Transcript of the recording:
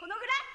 このぐらい。